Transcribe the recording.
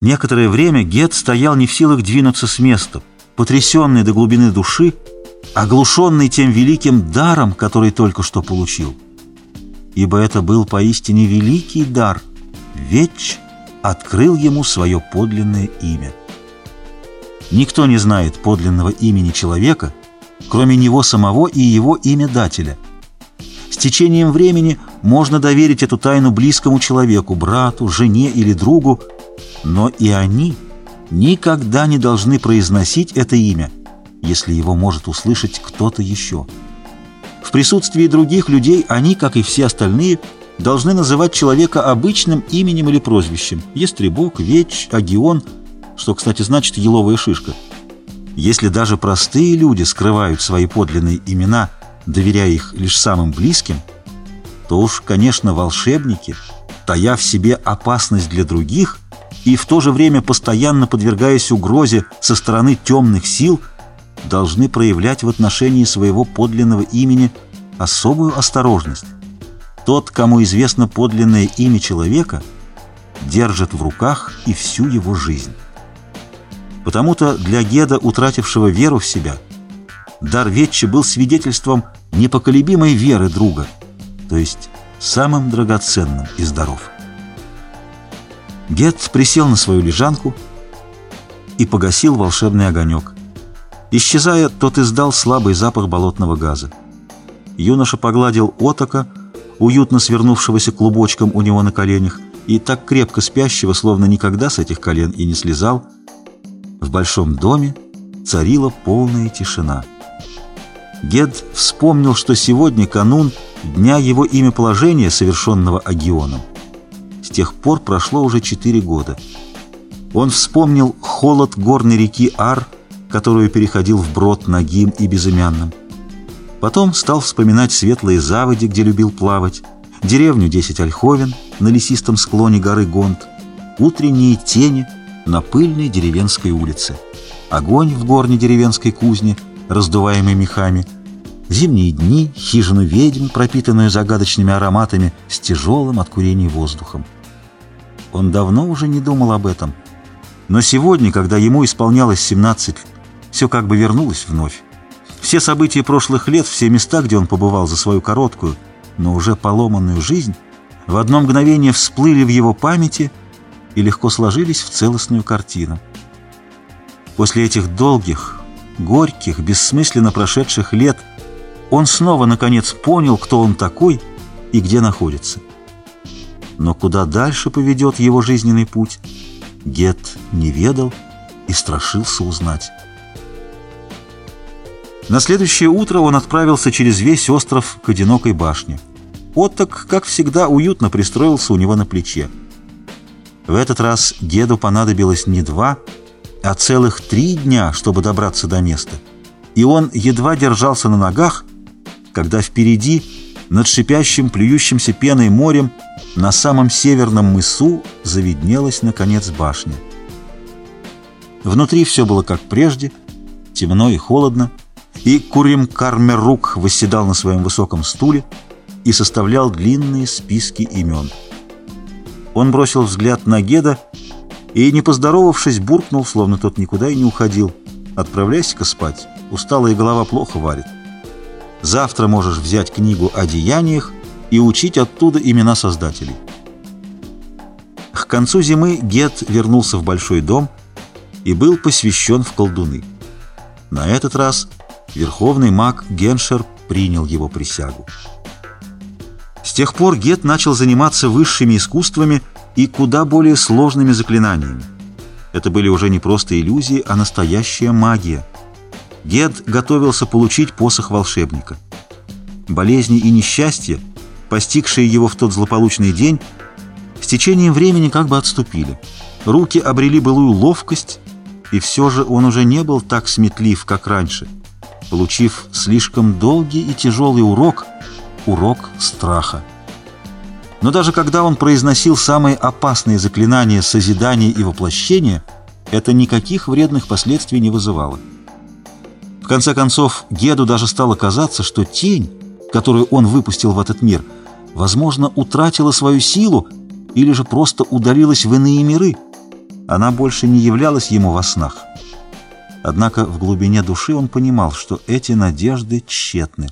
Некоторое время Гет стоял не в силах двинуться с места, потрясенный до глубины души, оглушенный тем великим даром, который только что получил. Ибо это был поистине великий дар. Веч открыл ему свое подлинное имя. Никто не знает подлинного имени человека, кроме него самого и его имя дателя. С течением времени можно доверить эту тайну близкому человеку, брату, жене или другу, но и они никогда не должны произносить это имя, если его может услышать кто-то еще. В присутствии других людей они, как и все остальные, должны называть человека обычным именем или прозвищем – Естребок, Веч, Агион, что, кстати, значит «еловая шишка». Если даже простые люди скрывают свои подлинные имена, доверяя их лишь самым близким, то уж, конечно, волшебники, тая в себе опасность для других – и в то же время постоянно подвергаясь угрозе со стороны темных сил, должны проявлять в отношении своего подлинного имени особую осторожность. Тот, кому известно подлинное имя человека, держит в руках и всю его жизнь. Потому-то для Геда, утратившего веру в себя, дар Ветчи был свидетельством непоколебимой веры друга, то есть самым драгоценным из даров. Гет присел на свою лежанку и погасил волшебный огонек. Исчезая, тот издал слабый запах болотного газа. Юноша погладил отока, уютно свернувшегося клубочком у него на коленях, и так крепко спящего, словно никогда с этих колен и не слезал. В большом доме царила полная тишина. Гед вспомнил, что сегодня канун дня его имяположения, совершенного Агионом. С тех пор прошло уже четыре года. Он вспомнил холод горной реки Ар, которую переходил вброд нагим и безымянным. Потом стал вспоминать светлые заводи, где любил плавать, деревню Десять Ольховен на лесистом склоне горы Гонт, утренние тени на пыльной деревенской улице, огонь в горне деревенской кузне, раздуваемой мехами, зимние дни, хижину ведьм, пропитанную загадочными ароматами с тяжелым от курений воздухом. Он давно уже не думал об этом. Но сегодня, когда ему исполнялось 17, все как бы вернулось вновь. Все события прошлых лет, все места, где он побывал за свою короткую, но уже поломанную жизнь, в одно мгновение всплыли в его памяти и легко сложились в целостную картину. После этих долгих, горьких, бессмысленно прошедших лет он снова, наконец, понял, кто он такой и где находится. Но куда дальше поведет его жизненный путь, Гет не ведал и страшился узнать. На следующее утро он отправился через весь остров к одинокой башне. Отток, как всегда, уютно пристроился у него на плече. В этот раз Геду понадобилось не два, а целых три дня, чтобы добраться до места. И он едва держался на ногах, когда впереди, над шипящим, плюющимся пеной морем, на самом северном мысу завиднелась, наконец, башня. Внутри все было как прежде, темно и холодно, и Курим Кармерук восседал на своем высоком стуле и составлял длинные списки имен. Он бросил взгляд на Геда и, не поздоровавшись, буркнул, словно тот никуда и не уходил. «Отправляйся-ка спать, усталая голова плохо варит. Завтра можешь взять книгу о деяниях и учить оттуда имена создателей. К концу зимы Гет вернулся в большой дом и был посвящен в колдуны. На этот раз верховный маг Геншер принял его присягу. С тех пор Гет начал заниматься высшими искусствами и куда более сложными заклинаниями. Это были уже не просто иллюзии, а настоящая магия. Гет готовился получить посох волшебника. Болезни и несчастья постигшие его в тот злополучный день, с течением времени как бы отступили. Руки обрели былую ловкость, и все же он уже не был так сметлив, как раньше, получив слишком долгий и тяжелый урок, урок страха. Но даже когда он произносил самые опасные заклинания созидания и воплощения, это никаких вредных последствий не вызывало. В конце концов, Геду даже стало казаться, что тень, которую он выпустил в этот мир – возможно, утратила свою силу или же просто удалилась в иные миры. Она больше не являлась ему во снах. Однако в глубине души он понимал, что эти надежды тщетны.